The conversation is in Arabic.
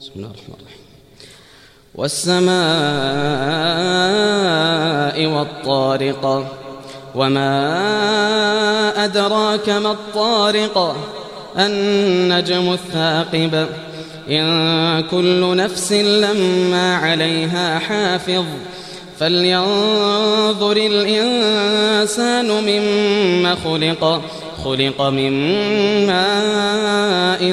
بسم الله الرحمن الرحيم. والسماء والطارق وما أدراك ما الطارق النجم الثاقب. إن كل نفس لما عليها حافظ. فلينظر الإنسان مما خلق. خلق من ماء